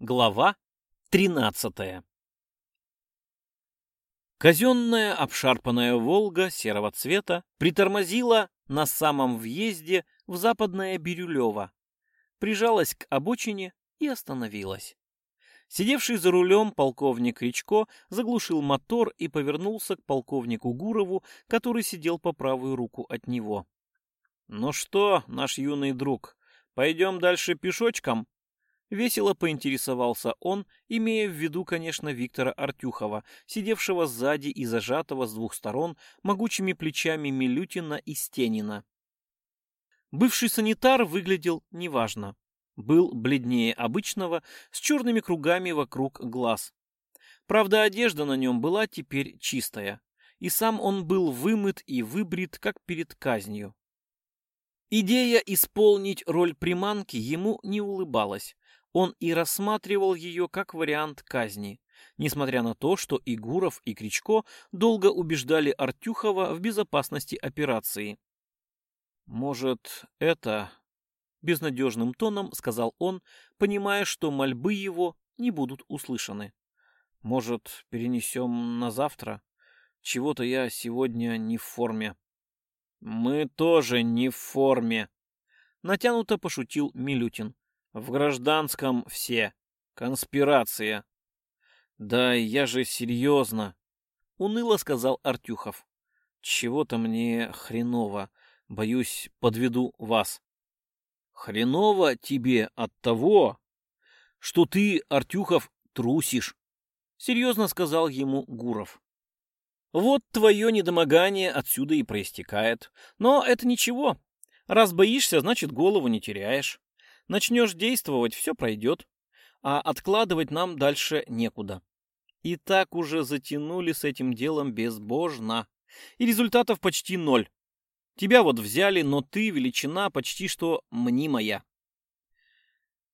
Глава 13. Казенная обшарпанная «Волга» серого цвета притормозила на самом въезде в западное Бирюлево, прижалась к обочине и остановилась. Сидевший за рулем полковник Речко заглушил мотор и повернулся к полковнику Гурову, который сидел по правую руку от него. «Ну что, наш юный друг, пойдем дальше пешочком Весело поинтересовался он, имея в виду, конечно, Виктора Артюхова, сидевшего сзади и зажатого с двух сторон могучими плечами Милютина и Стенина. Бывший санитар выглядел неважно. Был бледнее обычного, с черными кругами вокруг глаз. Правда, одежда на нем была теперь чистая, и сам он был вымыт и выбрит, как перед казнью. Идея исполнить роль приманки ему не улыбалась, он и рассматривал ее как вариант казни, несмотря на то, что и Гуров, и Кричко долго убеждали Артюхова в безопасности операции. «Может, это...» — безнадежным тоном сказал он, понимая, что мольбы его не будут услышаны. «Может, перенесем на завтра? Чего-то я сегодня не в форме». «Мы тоже не в форме», — натянуто пошутил Милютин. В гражданском все. Конспирация. Да, я же серьезно. Уныло сказал Артюхов. Чего-то мне хреново. Боюсь, подведу вас. Хреново тебе от того, что ты, Артюхов, трусишь. Серьезно сказал ему Гуров. Вот твое недомогание отсюда и проистекает. Но это ничего. Раз боишься, значит, голову не теряешь. Начнешь действовать, все пройдет. А откладывать нам дальше некуда. И так уже затянули с этим делом безбожно. И результатов почти ноль. Тебя вот взяли, но ты величина почти что мнимая.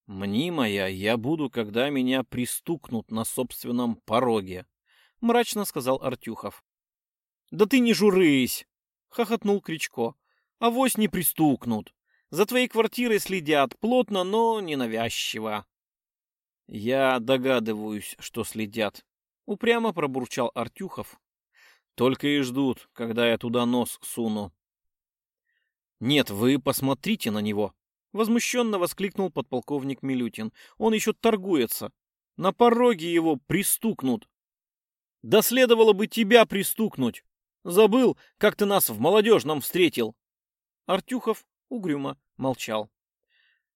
Мнимая я буду, когда меня пристукнут на собственном пороге, мрачно сказал Артюхов. Да ты не журысь, хохотнул Кричко. Авось не пристукнут. За твоей квартирой следят плотно, но ненавязчиво. Я догадываюсь, что следят, упрямо пробурчал Артюхов. Только и ждут, когда я туда нос суну. Нет, вы посмотрите на него, возмущенно воскликнул подполковник Милютин. Он еще торгуется. На пороге его пристукнут. Да следовало бы тебя пристукнуть. Забыл, как ты нас в молодежном встретил. Артюхов угрюмо молчал.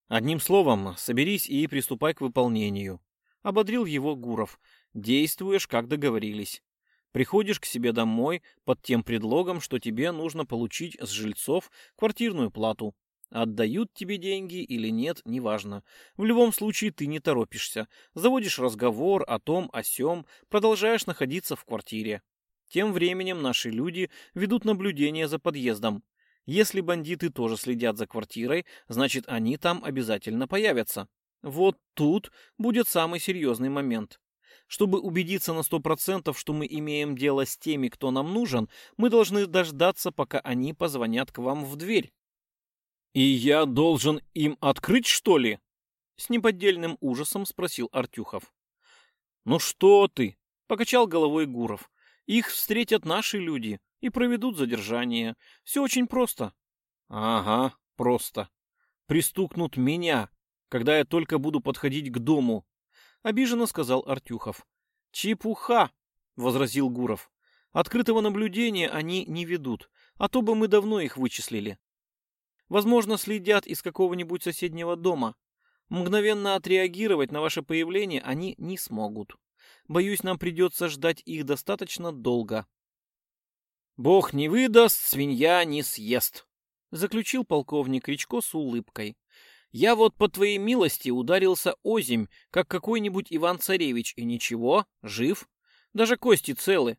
«Одним словом, соберись и приступай к выполнению», — ободрил его Гуров. «Действуешь, как договорились. Приходишь к себе домой под тем предлогом, что тебе нужно получить с жильцов квартирную плату. Отдают тебе деньги или нет, неважно. В любом случае ты не торопишься. Заводишь разговор о том, о сём, продолжаешь находиться в квартире. Тем временем наши люди ведут наблюдение за подъездом. Если бандиты тоже следят за квартирой, значит, они там обязательно появятся. Вот тут будет самый серьезный момент. Чтобы убедиться на сто процентов, что мы имеем дело с теми, кто нам нужен, мы должны дождаться, пока они позвонят к вам в дверь. «И я должен им открыть, что ли?» С неподдельным ужасом спросил Артюхов. «Ну что ты?» — покачал головой Гуров. «Их встретят наши люди и проведут задержание. Все очень просто. Ага, просто. Пристукнут меня, когда я только буду подходить к дому, обиженно сказал Артюхов. Чепуха, возразил Гуров. Открытого наблюдения они не ведут, а то бы мы давно их вычислили. Возможно, следят из какого-нибудь соседнего дома. Мгновенно отреагировать на ваше появление они не смогут. Боюсь, нам придется ждать их достаточно долго. «Бог не выдаст, свинья не съест», — заключил полковник Речко с улыбкой. «Я вот по твоей милости ударился озимь, как какой-нибудь Иван-Царевич, и ничего, жив, даже кости целы.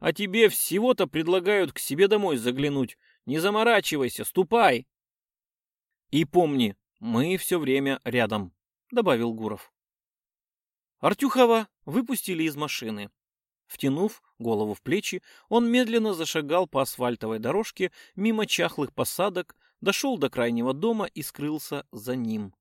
А тебе всего-то предлагают к себе домой заглянуть. Не заморачивайся, ступай!» «И помни, мы все время рядом», — добавил Гуров. Артюхова выпустили из машины. Втянув голову в плечи, он медленно зашагал по асфальтовой дорожке мимо чахлых посадок, дошел до крайнего дома и скрылся за ним.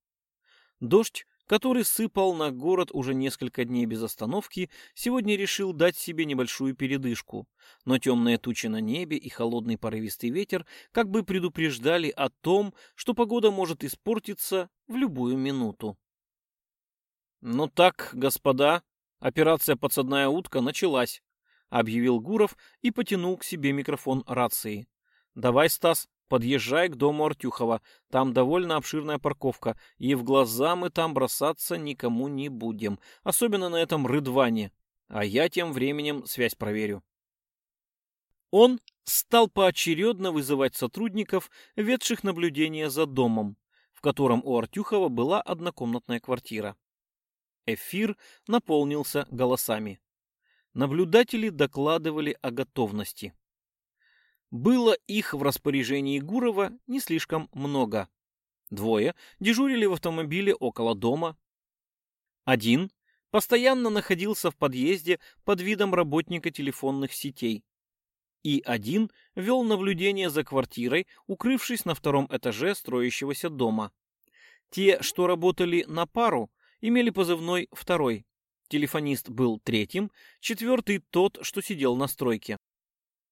Дождь, который сыпал на город уже несколько дней без остановки, сегодня решил дать себе небольшую передышку, но темные тучи на небе и холодный порывистый ветер как бы предупреждали о том, что погода может испортиться в любую минуту. «Ну так, господа, операция «Подсадная утка» началась», объявил Гуров и потянул к себе микрофон рации. «Давай, Стас, подъезжай к дому Артюхова. Там довольно обширная парковка, и в глаза мы там бросаться никому не будем, особенно на этом рыдване. А я тем временем связь проверю». Он стал поочередно вызывать сотрудников, ведших наблюдение за домом, в котором у Артюхова была однокомнатная квартира. Эфир наполнился голосами. Наблюдатели докладывали о готовности. Было их в распоряжении Гурова не слишком много. Двое дежурили в автомобиле около дома. Один постоянно находился в подъезде под видом работника телефонных сетей. И один вел наблюдение за квартирой, укрывшись на втором этаже строящегося дома. Те, что работали на пару, имели позывной «второй» телефонист был третьим, четвертый тот, что сидел на стройке.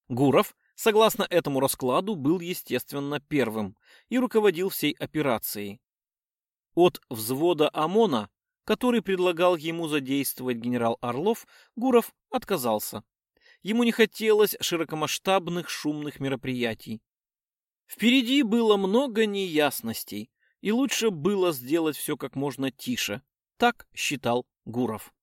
Гуров, согласно этому раскладу, был, естественно, первым и руководил всей операцией. От взвода ОМОНа, который предлагал ему задействовать генерал Орлов, Гуров отказался. Ему не хотелось широкомасштабных шумных мероприятий. Впереди было много неясностей, и лучше было сделать все как можно тише. Так считал Гуров.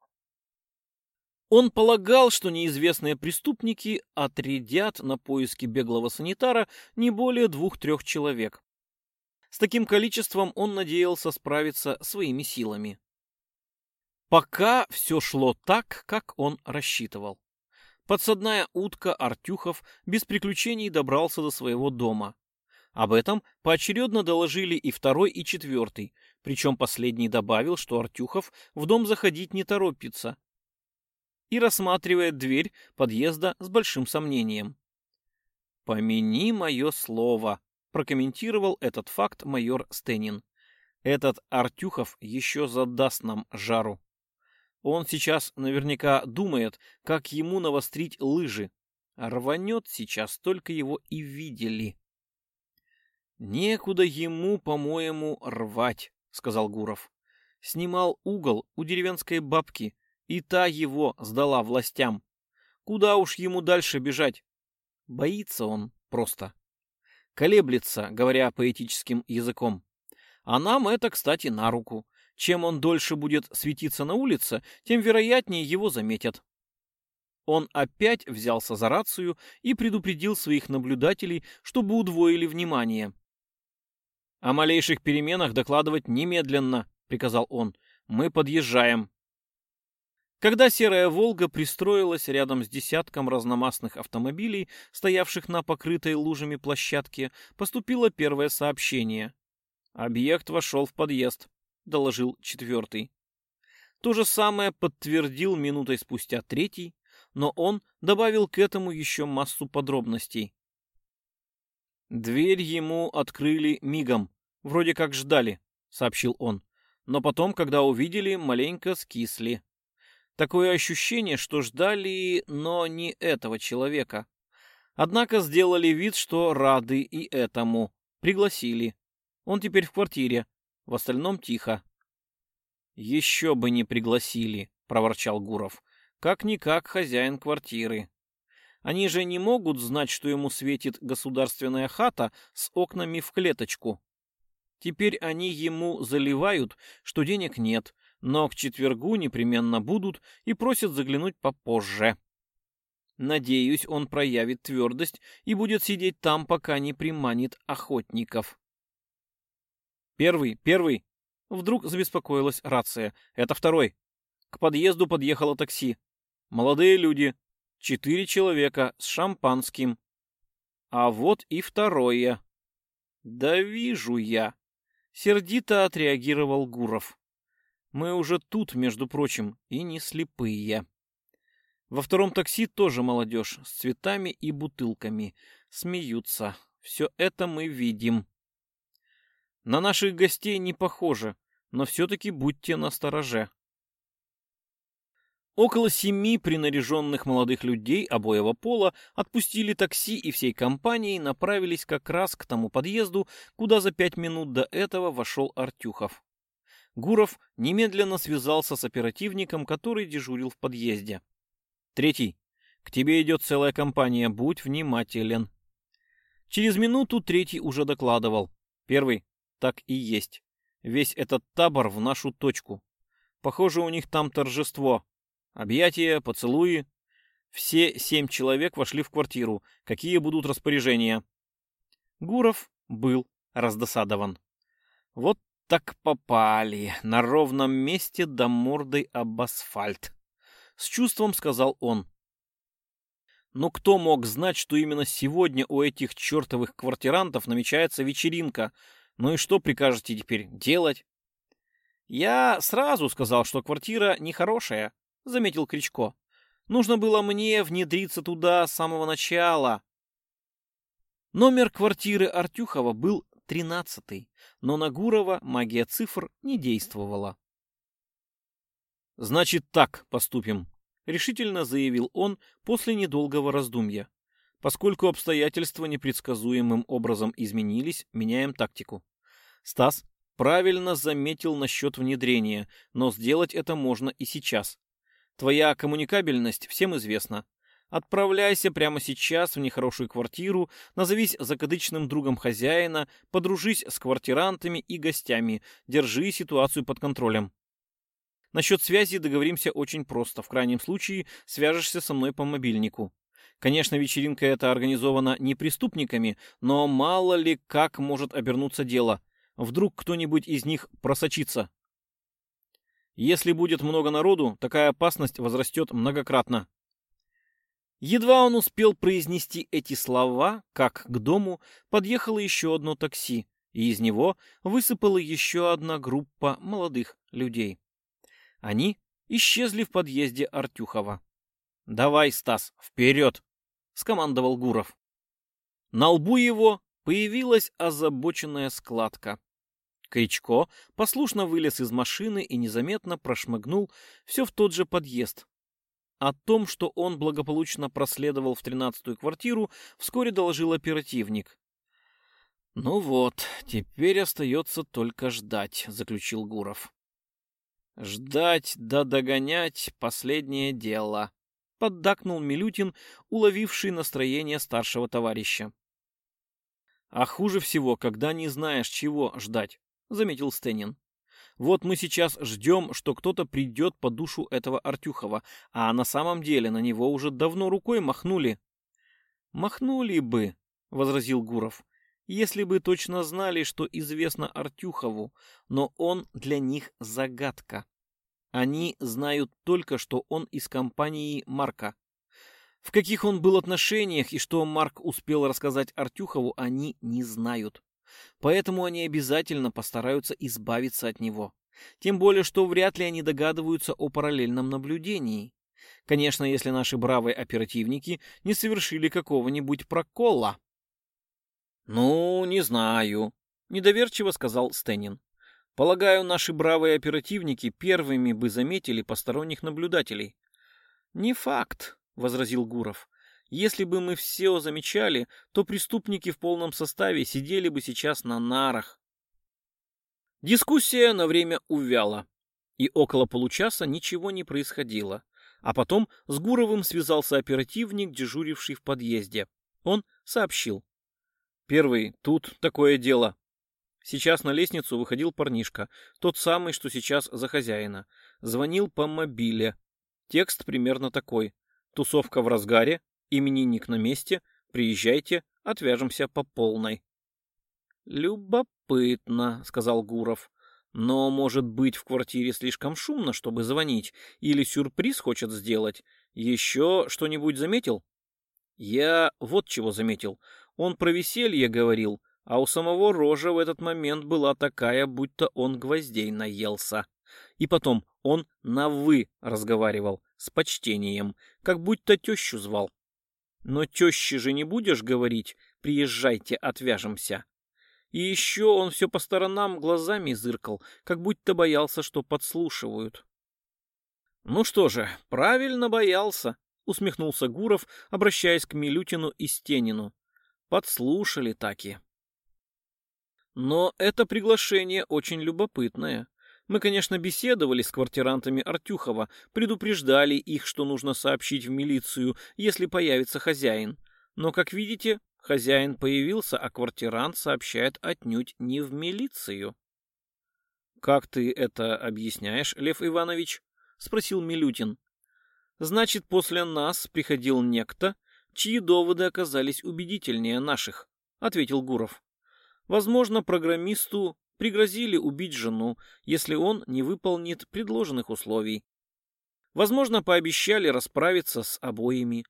Он полагал, что неизвестные преступники отрядят на поиски беглого санитара не более двух-трех человек. С таким количеством он надеялся справиться своими силами. Пока все шло так, как он рассчитывал. Подсадная утка Артюхов без приключений добрался до своего дома. Об этом поочередно доложили и второй, и четвертый, причем последний добавил, что Артюхов в дом заходить не торопится, и рассматривает дверь подъезда с большим сомнением. «Помяни мое слово», — прокомментировал этот факт майор Стенин. «Этот Артюхов еще задаст нам жару. Он сейчас наверняка думает, как ему навострить лыжи. Рванет сейчас, только его и видели». «Некуда ему, по-моему, рвать», — сказал Гуров. «Снимал угол у деревенской бабки» И та его сдала властям. Куда уж ему дальше бежать? Боится он просто. Колеблется, говоря поэтическим языком. А нам это, кстати, на руку. Чем он дольше будет светиться на улице, тем вероятнее его заметят. Он опять взялся за рацию и предупредил своих наблюдателей, чтобы удвоили внимание. «О малейших переменах докладывать немедленно», — приказал он. «Мы подъезжаем». Когда серая «Волга» пристроилась рядом с десятком разномастных автомобилей, стоявших на покрытой лужами площадке, поступило первое сообщение. «Объект вошел в подъезд», — доложил четвертый. То же самое подтвердил минутой спустя третий, но он добавил к этому еще массу подробностей. «Дверь ему открыли мигом, вроде как ждали», — сообщил он. «Но потом, когда увидели, маленько скисли». Такое ощущение, что ждали, но не этого человека. Однако сделали вид, что рады и этому. Пригласили. Он теперь в квартире. В остальном тихо. «Еще бы не пригласили», — проворчал Гуров. «Как-никак хозяин квартиры. Они же не могут знать, что ему светит государственная хата с окнами в клеточку. Теперь они ему заливают, что денег нет, но к четвергу непременно будут и просят заглянуть попозже. Надеюсь, он проявит твердость и будет сидеть там, пока не приманит охотников. «Первый, первый!» Вдруг забеспокоилась рация. «Это второй!» К подъезду подъехало такси. «Молодые люди. Четыре человека с шампанским. А вот и второе!» «Да вижу я!» Сердито отреагировал Гуров. Мы уже тут, между прочим, и не слепые. Во втором такси тоже молодежь с цветами и бутылками. Смеются. Все это мы видим. На наших гостей не похоже, но все-таки будьте настороже. Около семи принаряженных молодых людей обоего пола отпустили такси и всей компанией направились как раз к тому подъезду, куда за пять минут до этого вошел Артюхов. Гуров немедленно связался с оперативником, который дежурил в подъезде. «Третий, к тебе идет целая компания, будь внимателен». Через минуту третий уже докладывал. Первый, так и есть. Весь этот табор в нашу точку. Похоже, у них там торжество. Объятия, поцелуи. Все семь человек вошли в квартиру. Какие будут распоряжения? Гуров был раздосадован. Вот так попали. На ровном месте до мордой об асфальт. С чувством сказал он. Но кто мог знать, что именно сегодня у этих чертовых квартирантов намечается вечеринка? Ну и что прикажете теперь делать? Я сразу сказал, что квартира нехорошая, заметил Кричко. Нужно было мне внедриться туда с самого начала. Номер квартиры Артюхова был 13, но на Гурова магия цифр не действовала. «Значит, так поступим», — решительно заявил он после недолгого раздумья. «Поскольку обстоятельства непредсказуемым образом изменились, меняем тактику. Стас правильно заметил насчет внедрения, но сделать это можно и сейчас. Твоя коммуникабельность всем известна. Отправляйся прямо сейчас в нехорошую квартиру, назовись закадычным другом хозяина, подружись с квартирантами и гостями, держи ситуацию под контролем. Насчет связи договоримся очень просто, в крайнем случае свяжешься со мной по мобильнику. Конечно, вечеринка эта организована не преступниками, но мало ли как может обернуться дело. Вдруг кто-нибудь из них просочится. Если будет много народу, такая опасность возрастет многократно. Едва он успел произнести эти слова, как к дому подъехало еще одно такси, и из него высыпала еще одна группа молодых людей. Они исчезли в подъезде Артюхова. «Давай, Стас, вперед!» — скомандовал Гуров. На лбу его появилась озабоченная складка. Кричко послушно вылез из машины и незаметно прошмыгнул все в тот же подъезд. О том, что он благополучно проследовал в тринадцатую квартиру, вскоре доложил оперативник. «Ну вот, теперь остается только ждать», — заключил Гуров. «Ждать да догонять — последнее дело», — поддакнул Милютин, уловивший настроение старшего товарища. «А хуже всего, когда не знаешь, чего ждать», — заметил Стенин. Вот мы сейчас ждем, что кто-то придет по душу этого Артюхова, а на самом деле на него уже давно рукой махнули. «Махнули бы», — возразил Гуров, — «если бы точно знали, что известно Артюхову, но он для них загадка. Они знают только, что он из компании Марка». В каких он был отношениях и что Марк успел рассказать Артюхову, они не знают. Поэтому они обязательно постараются избавиться от него. Тем более, что вряд ли они догадываются о параллельном наблюдении. Конечно, если наши бравые оперативники не совершили какого-нибудь прокола. «Ну, не знаю», — недоверчиво сказал Стэнин. «Полагаю, наши бравые оперативники первыми бы заметили посторонних наблюдателей». «Не факт», — возразил Гуров. Если бы мы все замечали, то преступники в полном составе сидели бы сейчас на нарах. Дискуссия на время увяла, и около получаса ничего не происходило. А потом с Гуровым связался оперативник, дежуривший в подъезде. Он сообщил. «Первый, тут такое дело». Сейчас на лестницу выходил парнишка, тот самый, что сейчас за хозяина. Звонил по мобиле. Текст примерно такой. Тусовка в разгаре, Именинник на месте, приезжайте, отвяжемся по полной. Любопытно, сказал Гуров. Но, может быть, в квартире слишком шумно, чтобы звонить, или сюрприз хочет сделать. Еще что-нибудь заметил? Я вот чего заметил. Он про веселье говорил, а у самого рожа в этот момент была такая, будто он гвоздей наелся. И потом он на «вы» разговаривал, с почтением, как будто тещу звал. Но тещи же не будешь говорить «приезжайте, отвяжемся». И еще он все по сторонам глазами зыркал, как будто боялся, что подслушивают. «Ну что же, правильно боялся», — усмехнулся Гуров, обращаясь к Милютину и Стенину. «Подслушали таки». «Но это приглашение очень любопытное. Мы, конечно, беседовали с квартирантами Артюхова, предупреждали их, что нужно сообщить в милицию, если появится хозяин. Но, как видите, хозяин появился, а квартирант сообщает отнюдь не в милицию. «Как ты это объясняешь, Лев Иванович?» — спросил Милютин. «Значит, после нас приходил некто, чьи доводы оказались убедительнее наших», — ответил Гуров. «Возможно, программисту Пригрозили убить жену, если он не выполнит предложенных условий. Возможно, пообещали расправиться с обоими.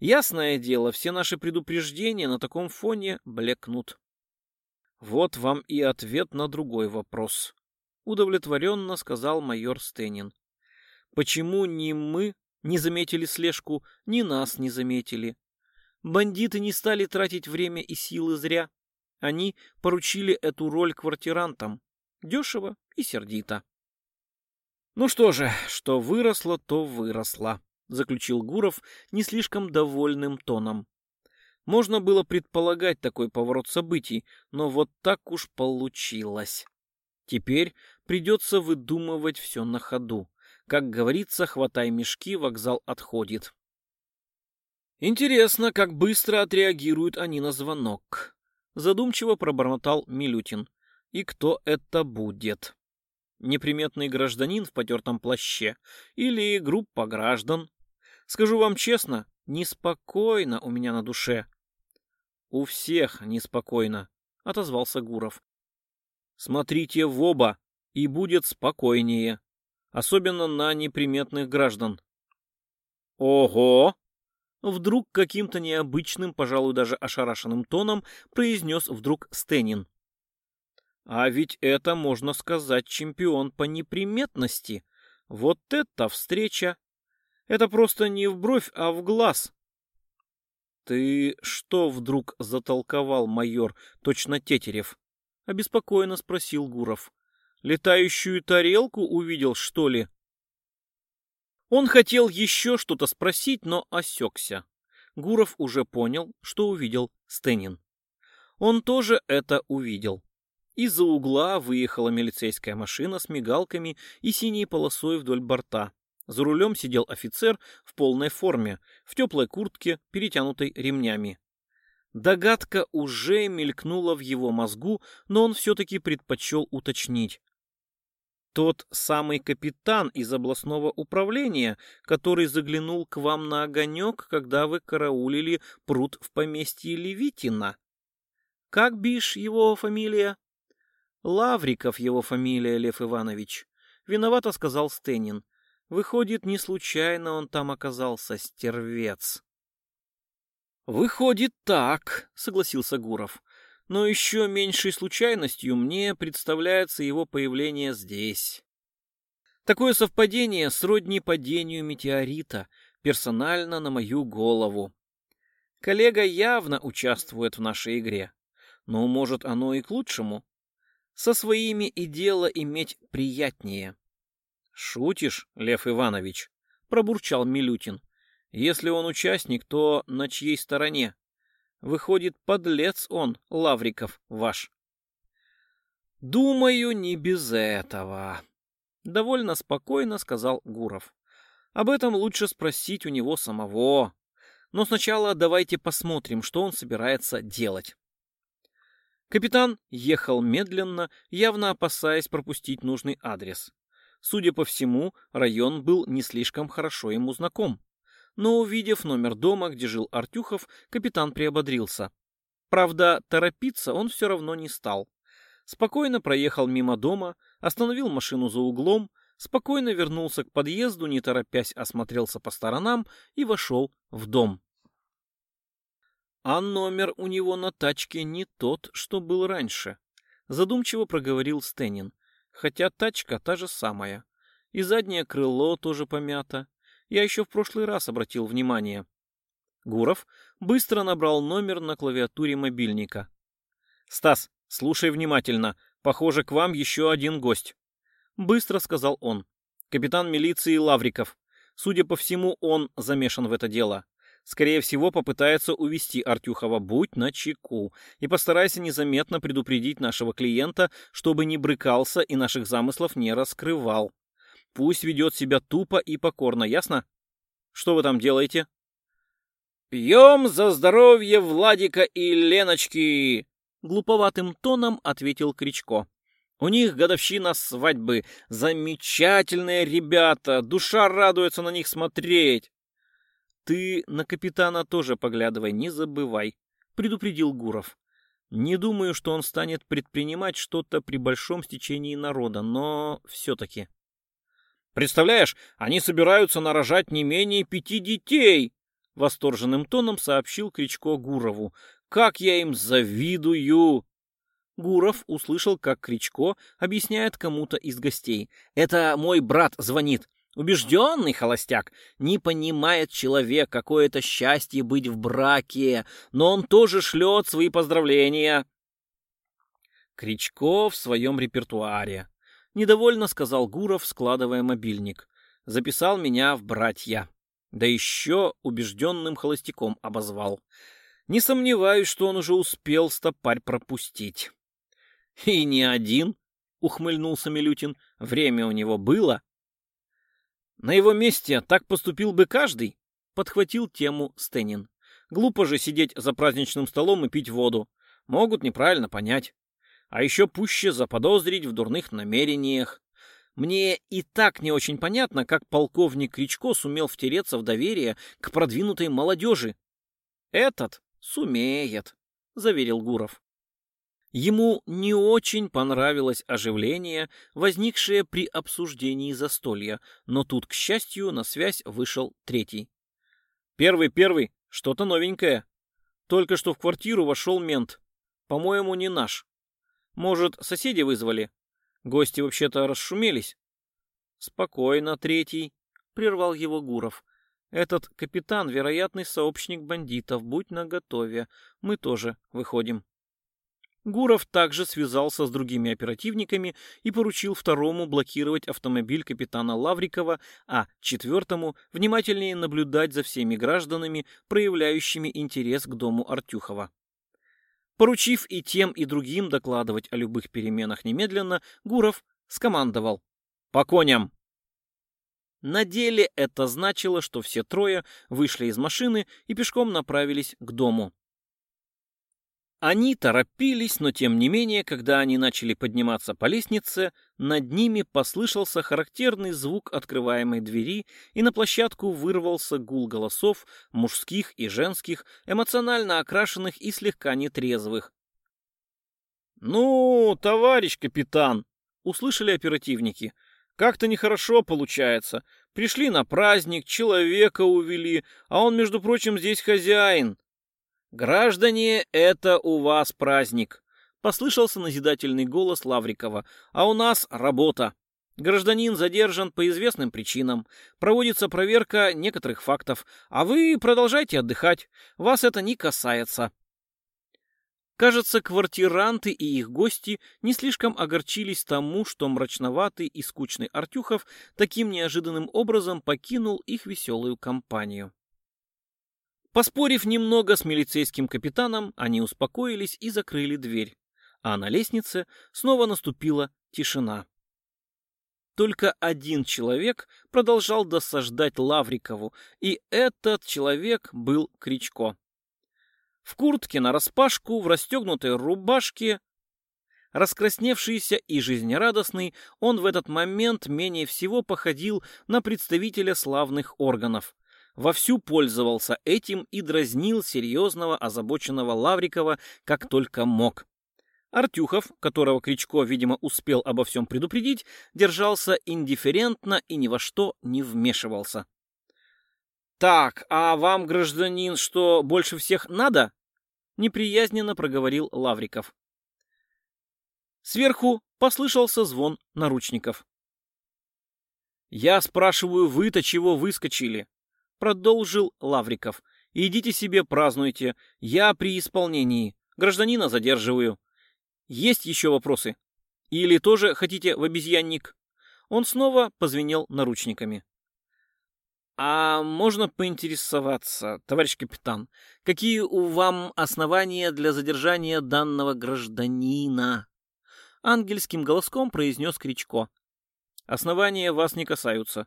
Ясное дело, все наши предупреждения на таком фоне блекнут. Вот вам и ответ на другой вопрос, удовлетворенно сказал майор Стенин. Почему ни мы не заметили слежку, ни нас не заметили? Бандиты не стали тратить время и силы зря. Они поручили эту роль квартирантам. Дешево и сердито. «Ну что же, что выросло, то выросло», — заключил Гуров не слишком довольным тоном. Можно было предполагать такой поворот событий, но вот так уж получилось. Теперь придется выдумывать все на ходу. Как говорится, хватай мешки, вокзал отходит. Интересно, как быстро отреагируют они на звонок. Задумчиво пробормотал Милютин. И кто это будет? Неприметный гражданин в потертом плаще или группа граждан? Скажу вам честно, неспокойно у меня на душе. У всех неспокойно, отозвался Гуров. Смотрите в оба, и будет спокойнее, особенно на неприметных граждан. Ого, Вдруг каким-то необычным, пожалуй, даже ошарашенным тоном произнес вдруг Стенин. А ведь это, можно сказать, чемпион по неприметности. Вот это встреча! Это просто не в бровь, а в глаз. Ты что вдруг затолковал, майор, точно Тетерев? Обеспокоенно спросил Гуров. Летающую тарелку увидел, что ли? Он хотел еще что-то спросить, но осекся. Гуров уже понял, что увидел Стенин. Он тоже это увидел. Из-за угла выехала милицейская машина с мигалками и синей полосой вдоль борта. За рулем сидел офицер в полной форме, в теплой куртке, перетянутой ремнями. Догадка уже мелькнула в его мозгу, но он все-таки предпочел уточнить. Тот самый капитан из областного управления, который заглянул к вам на огонек, когда вы караулили пруд в поместье Левитина. Как бишь его фамилия? Лавриков его фамилия, Лев Иванович. Виновато сказал Стенин. Выходит, не случайно он там оказался, стервец. Выходит так, согласился Гуров но еще меньшей случайностью мне представляется его появление здесь. Такое совпадение сродни падению метеорита персонально на мою голову. Коллега явно участвует в нашей игре, но, может, оно и к лучшему. Со своими и дело иметь приятнее. «Шутишь, Лев Иванович?» — пробурчал Милютин. «Если он участник, то на чьей стороне?» Выходит, подлец он, Лавриков ваш. Думаю, не без этого, довольно спокойно сказал Гуров. Об этом лучше спросить у него самого. Но сначала давайте посмотрим, что он собирается делать. Капитан ехал медленно, явно опасаясь пропустить нужный адрес. Судя по всему, район был не слишком хорошо ему знаком но, увидев номер дома, где жил Артюхов, капитан приободрился. Правда, торопиться он все равно не стал. Спокойно проехал мимо дома, остановил машину за углом, спокойно вернулся к подъезду, не торопясь осмотрелся по сторонам и вошел в дом. А номер у него на тачке не тот, что был раньше, задумчиво проговорил Стэнин, хотя тачка та же самая. И заднее крыло тоже помято, я еще в прошлый раз обратил внимание. Гуров быстро набрал номер на клавиатуре мобильника. «Стас, слушай внимательно. Похоже, к вам еще один гость». Быстро сказал он. «Капитан милиции Лавриков. Судя по всему, он замешан в это дело. Скорее всего, попытается увести Артюхова. Будь начеку. И постарайся незаметно предупредить нашего клиента, чтобы не брыкался и наших замыслов не раскрывал. Пусть ведет себя тупо и покорно, ясно? Что вы там делаете? «Пьем за здоровье Владика и Леночки!» Глуповатым тоном ответил Кричко. «У них годовщина свадьбы. Замечательные ребята. Душа радуется на них смотреть». «Ты на капитана тоже поглядывай, не забывай», — предупредил Гуров. «Не думаю, что он станет предпринимать что-то при большом стечении народа, но все-таки...» Представляешь, они собираются нарожать не менее пяти детей!» Восторженным тоном сообщил Кричко Гурову. «Как я им завидую!» Гуров услышал, как Кричко объясняет кому-то из гостей. «Это мой брат звонит. Убежденный холостяк не понимает человек, какое это счастье быть в браке, но он тоже шлет свои поздравления». Кричко в своем репертуаре. Недовольно сказал Гуров, складывая мобильник. Записал меня в братья. Да еще убежденным холостяком обозвал. Не сомневаюсь, что он уже успел стопарь пропустить. И не один, ухмыльнулся Милютин. Время у него было. На его месте так поступил бы каждый, подхватил тему Стэнин. Глупо же сидеть за праздничным столом и пить воду. Могут неправильно понять а еще пуще заподозрить в дурных намерениях. Мне и так не очень понятно, как полковник Кричко сумел втереться в доверие к продвинутой молодежи. «Этот сумеет», — заверил Гуров. Ему не очень понравилось оживление, возникшее при обсуждении застолья, но тут, к счастью, на связь вышел третий. «Первый-первый, что-то новенькое. Только что в квартиру вошел мент. По-моему, не наш. Может, соседи вызвали? Гости вообще-то расшумелись. Спокойно, третий, прервал его Гуров. Этот капитан, вероятный сообщник бандитов, будь наготове. Мы тоже выходим. Гуров также связался с другими оперативниками и поручил второму блокировать автомобиль капитана Лаврикова, а четвертому внимательнее наблюдать за всеми гражданами, проявляющими интерес к дому Артюхова. Поручив и тем, и другим докладывать о любых переменах немедленно, Гуров скомандовал «По коням!». На деле это значило, что все трое вышли из машины и пешком направились к дому. Они торопились, но тем не менее, когда они начали подниматься по лестнице, над ними послышался характерный звук открываемой двери, и на площадку вырвался гул голосов, мужских и женских, эмоционально окрашенных и слегка нетрезвых. «Ну, товарищ капитан!» — услышали оперативники. «Как-то нехорошо получается. Пришли на праздник, человека увели, а он, между прочим, здесь хозяин. «Граждане, это у вас праздник!» — послышался назидательный голос Лаврикова. «А у нас работа. Гражданин задержан по известным причинам. Проводится проверка некоторых фактов. А вы продолжайте отдыхать. Вас это не касается». Кажется, квартиранты и их гости не слишком огорчились тому, что мрачноватый и скучный Артюхов таким неожиданным образом покинул их веселую компанию. Поспорив немного с милицейским капитаном, они успокоились и закрыли дверь, а на лестнице снова наступила тишина. Только один человек продолжал досаждать Лаврикову, и этот человек был Кричко. В куртке нараспашку, в расстегнутой рубашке, Раскрасневшийся и жизнерадостный, он в этот момент менее всего походил на представителя славных органов, вовсю пользовался этим и дразнил серьезного озабоченного Лаврикова как только мог. Артюхов, которого Кричко, видимо, успел обо всем предупредить, держался индифферентно и ни во что не вмешивался. «Так, а вам, гражданин, что больше всех надо?» — неприязненно проговорил Лавриков. Сверху послышался звон наручников. «Я спрашиваю, вы-то чего выскочили?» продолжил Лавриков. «Идите себе празднуйте. Я при исполнении. Гражданина задерживаю. Есть еще вопросы? Или тоже хотите в обезьянник?» Он снова позвенел наручниками. «А можно поинтересоваться, товарищ капитан, какие у вам основания для задержания данного гражданина?» Ангельским голоском произнес Кричко. «Основания вас не касаются»,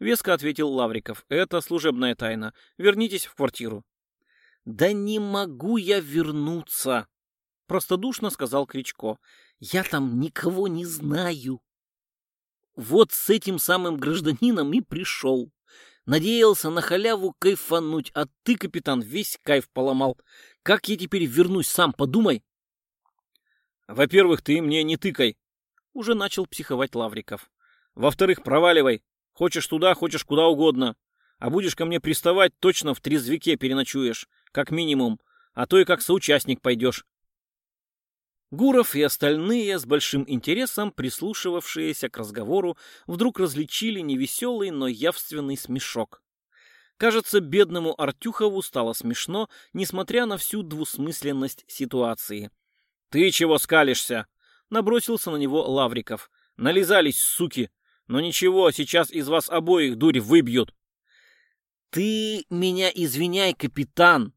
Веско ответил Лавриков. «Это служебная тайна. Вернитесь в квартиру». «Да не могу я вернуться!» Простодушно сказал Кричко. «Я там никого не знаю». Вот с этим самым гражданином и пришел. Надеялся на халяву кайфануть, а ты, капитан, весь кайф поломал. Как я теперь вернусь, сам подумай. Во-первых, ты мне не тыкай. Уже начал психовать Лавриков. Во-вторых, проваливай. Хочешь туда, хочешь куда угодно. А будешь ко мне приставать, точно в трезвике переночуешь, как минимум, а то и как соучастник пойдешь. Гуров и остальные, с большим интересом прислушивавшиеся к разговору, вдруг различили невеселый, но явственный смешок. Кажется, бедному Артюхову стало смешно, несмотря на всю двусмысленность ситуации. «Ты чего скалишься?» — набросился на него Лавриков. «Нализались, суки! Но ничего, сейчас из вас обоих дурь выбьют. Ты меня извиняй, капитан,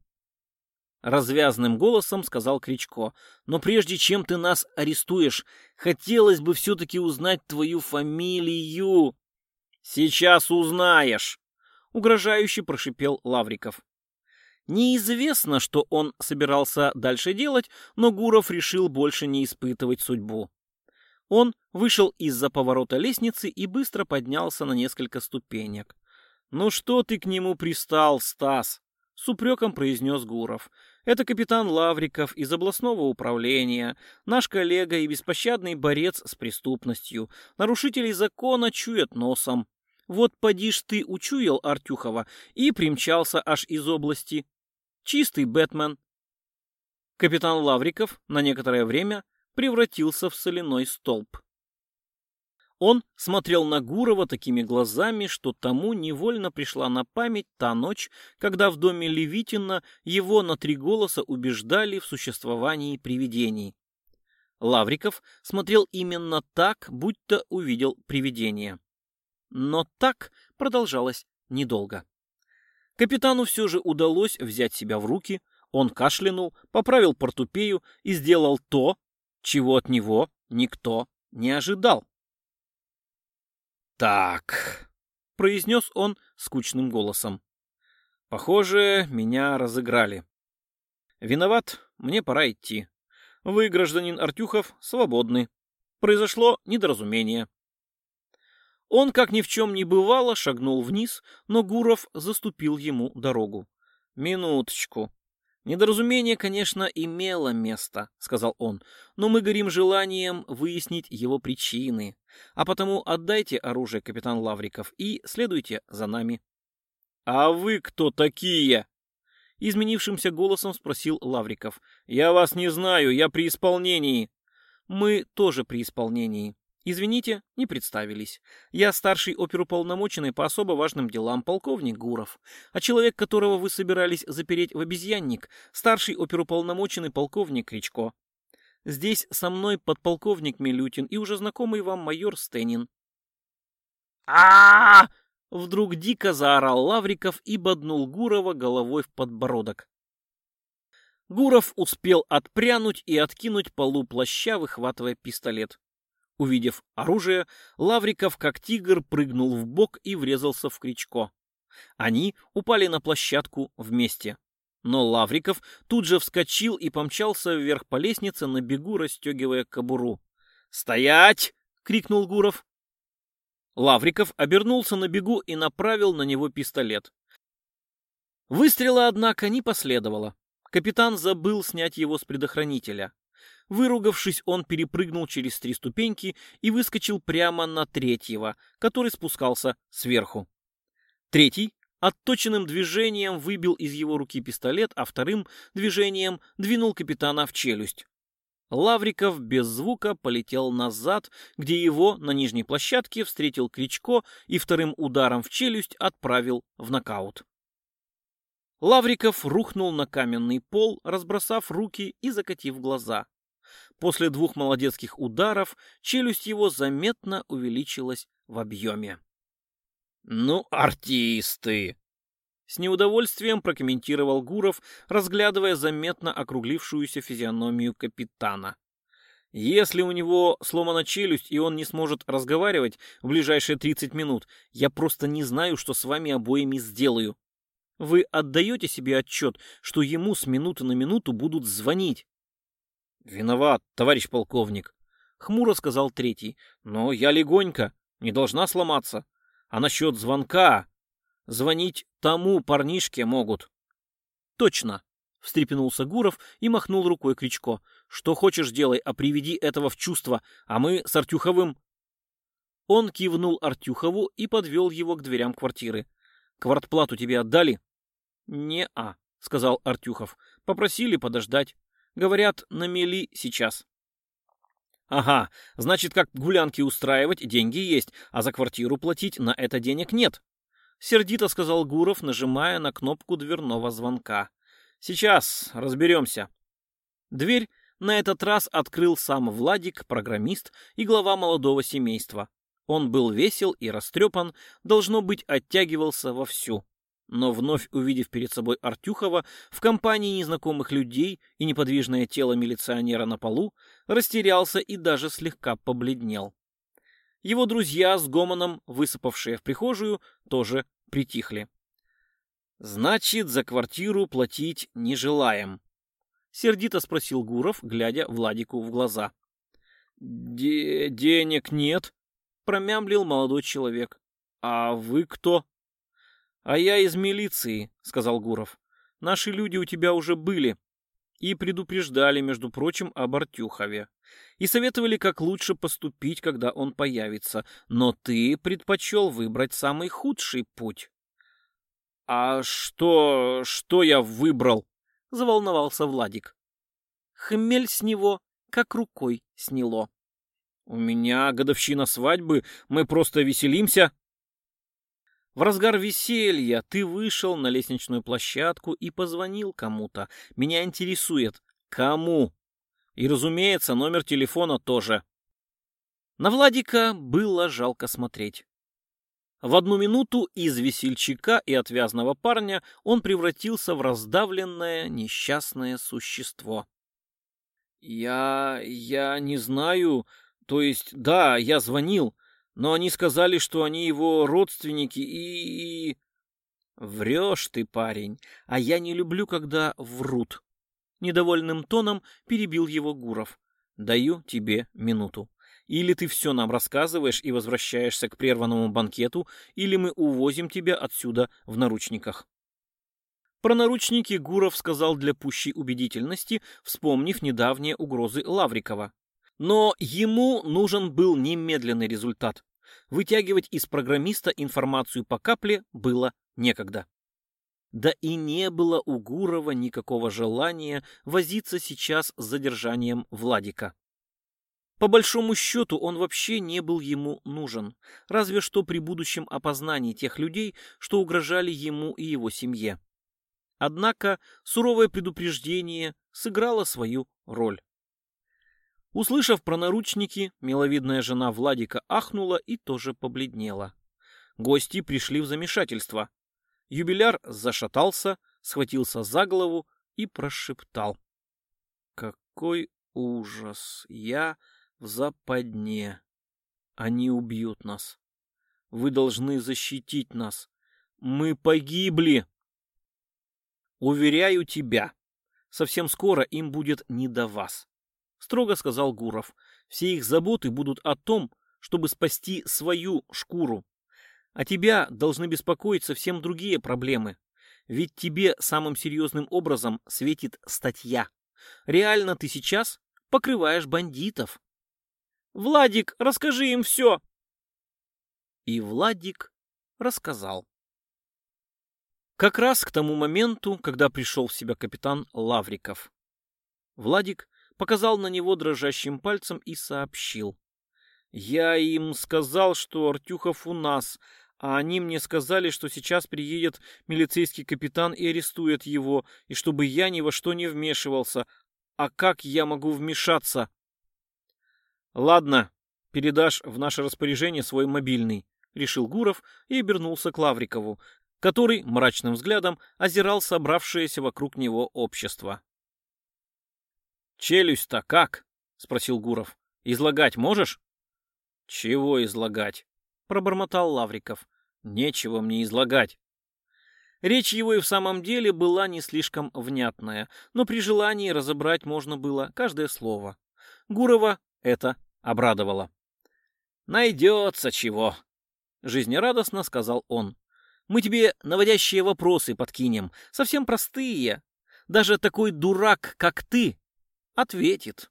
развязным голосом сказал Кричко. Но прежде чем ты нас арестуешь, хотелось бы все таки узнать твою фамилию. Сейчас узнаешь, угрожающе прошипел Лавриков. Неизвестно, что он собирался дальше делать, но Гуров решил больше не испытывать судьбу. Он вышел из-за поворота лестницы и быстро поднялся на несколько ступенек. «Ну что ты к нему пристал, Стас?» — с упреком произнес Гуров. «Это капитан Лавриков из областного управления, наш коллега и беспощадный борец с преступностью. Нарушителей закона чует носом. Вот поди ж ты учуял Артюхова и примчался аж из области. Чистый Бэтмен». Капитан Лавриков на некоторое время превратился в соляной столб. Он смотрел на Гурова такими глазами, что тому невольно пришла на память та ночь, когда в доме Левитина его на три голоса убеждали в существовании привидений. Лавриков смотрел именно так, будто увидел привидение. Но так продолжалось недолго. Капитану все же удалось взять себя в руки, он кашлянул, поправил портупею и сделал то, чего от него никто не ожидал. «Так», — произнес он скучным голосом. «Похоже, меня разыграли. Виноват, мне пора идти. Вы, гражданин Артюхов, свободны. Произошло недоразумение». Он, как ни в чем не бывало, шагнул вниз, но Гуров заступил ему дорогу. «Минуточку», «Недоразумение, конечно, имело место», — сказал он, «но мы горим желанием выяснить его причины. А потому отдайте оружие, капитан Лавриков, и следуйте за нами». «А вы кто такие?» Изменившимся голосом спросил Лавриков. «Я вас не знаю, я при исполнении». «Мы тоже при исполнении», Извините, не представились. Я старший оперуполномоченный по особо важным делам полковник Гуров, а человек, которого вы собирались запереть в обезьянник, старший оперуполномоченный полковник Кричко. Здесь со мной подполковник Милютин и уже знакомый вам майор Стенин. А, Вдруг дико заорал Лавриков и боднул Гурова головой в подбородок. Гуров успел отпрянуть и откинуть полу плаща, выхватывая пистолет. Увидев оружие, Лавриков, как тигр, прыгнул в бок и врезался в Кричко. Они упали на площадку вместе. Но Лавриков тут же вскочил и помчался вверх по лестнице, на бегу расстегивая кобуру. «Стоять!» — крикнул Гуров. Лавриков обернулся на бегу и направил на него пистолет. Выстрела, однако, не последовало. Капитан забыл снять его с предохранителя. Выругавшись, он перепрыгнул через три ступеньки и выскочил прямо на третьего, который спускался сверху. Третий отточенным движением выбил из его руки пистолет, а вторым движением двинул капитана в челюсть. Лавриков без звука полетел назад, где его на нижней площадке встретил Кричко и вторым ударом в челюсть отправил в нокаут. Лавриков рухнул на каменный пол, разбросав руки и закатив глаза. После двух молодецких ударов челюсть его заметно увеличилась в объеме. «Ну, артисты!» С неудовольствием прокомментировал Гуров, разглядывая заметно округлившуюся физиономию капитана. «Если у него сломана челюсть и он не сможет разговаривать в ближайшие 30 минут, я просто не знаю, что с вами обоими сделаю. Вы отдаете себе отчет, что ему с минуты на минуту будут звонить?» «Виноват, товарищ полковник», — хмуро сказал третий. «Но я легонько, не должна сломаться. А насчет звонка...» «Звонить тому парнишке могут». «Точно», — встрепенулся Гуров и махнул рукой Кричко. «Что хочешь делай, а приведи этого в чувство, а мы с Артюховым...» Он кивнул Артюхову и подвел его к дверям квартиры. «Квартплату тебе отдали?» «Не-а», — сказал Артюхов. «Попросили подождать». Говорят, на мели сейчас. Ага, значит, как гулянки устраивать, деньги есть, а за квартиру платить на это денег нет. Сердито сказал Гуров, нажимая на кнопку дверного звонка. Сейчас разберемся. Дверь на этот раз открыл сам Владик, программист и глава молодого семейства. Он был весел и растрепан, должно быть, оттягивался вовсю. Но вновь увидев перед собой Артюхова в компании незнакомых людей и неподвижное тело милиционера на полу, растерялся и даже слегка побледнел. Его друзья с гомоном, высыпавшие в прихожую, тоже притихли. «Значит, за квартиру платить не желаем?» — сердито спросил Гуров, глядя Владику в глаза. «Де «Денег нет», — промямлил молодой человек. «А вы кто?» «А я из милиции», — сказал Гуров. «Наши люди у тебя уже были и предупреждали, между прочим, об Артюхове. И советовали, как лучше поступить, когда он появится. Но ты предпочел выбрать самый худший путь». «А что... что я выбрал?» — заволновался Владик. Хмель с него как рукой сняло. «У меня годовщина свадьбы, мы просто веселимся», в разгар веселья ты вышел на лестничную площадку и позвонил кому-то. Меня интересует, кому? И, разумеется, номер телефона тоже. На Владика было жалко смотреть. В одну минуту из весельчака и отвязного парня он превратился в раздавленное несчастное существо. «Я... я не знаю. То есть, да, я звонил. Но они сказали, что они его родственники и... и... Врешь ты, парень, а я не люблю, когда врут. Недовольным тоном перебил его Гуров. Даю тебе минуту. Или ты все нам рассказываешь и возвращаешься к прерванному банкету, или мы увозим тебя отсюда в наручниках. Про наручники Гуров сказал для пущей убедительности, вспомнив недавние угрозы Лаврикова. Но ему нужен был немедленный результат. Вытягивать из программиста информацию по капле было некогда. Да и не было у Гурова никакого желания возиться сейчас с задержанием Владика. По большому счету он вообще не был ему нужен, разве что при будущем опознании тех людей, что угрожали ему и его семье. Однако суровое предупреждение сыграло свою роль. Услышав про наручники, миловидная жена Владика ахнула и тоже побледнела. Гости пришли в замешательство. Юбиляр зашатался, схватился за голову и прошептал. «Какой ужас! Я в западне! Они убьют нас! Вы должны защитить нас! Мы погибли!» «Уверяю тебя, совсем скоро им будет не до вас!» строго сказал Гуров. Все их заботы будут о том, чтобы спасти свою шкуру. А тебя должны беспокоить совсем другие проблемы. Ведь тебе самым серьезным образом светит статья. Реально ты сейчас покрываешь бандитов. Владик, расскажи им все. И Владик рассказал. Как раз к тому моменту, когда пришел в себя капитан Лавриков. Владик показал на него дрожащим пальцем и сообщил. «Я им сказал, что Артюхов у нас, а они мне сказали, что сейчас приедет милицейский капитан и арестует его, и чтобы я ни во что не вмешивался. А как я могу вмешаться?» «Ладно, передашь в наше распоряжение свой мобильный», — решил Гуров и обернулся к Лаврикову, который мрачным взглядом озирал собравшееся вокруг него общество. Челюсть-то как? спросил Гуров. Излагать можешь? Чего излагать? пробормотал Лавриков. Нечего мне излагать. Речь его и в самом деле была не слишком внятная, но при желании разобрать можно было каждое слово. Гурова это обрадовало. «Найдется чего!» — жизнерадостно сказал он. «Мы тебе наводящие вопросы подкинем, совсем простые. Даже такой дурак, как ты, ответит.